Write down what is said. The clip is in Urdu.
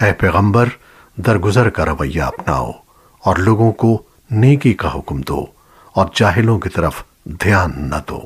اے پیغمبر، درگزر کا رویہ اپناؤ اور لوگوں کو نیکی کا حکم دو اور جاہلوں کی طرف دھیان نہ دو۔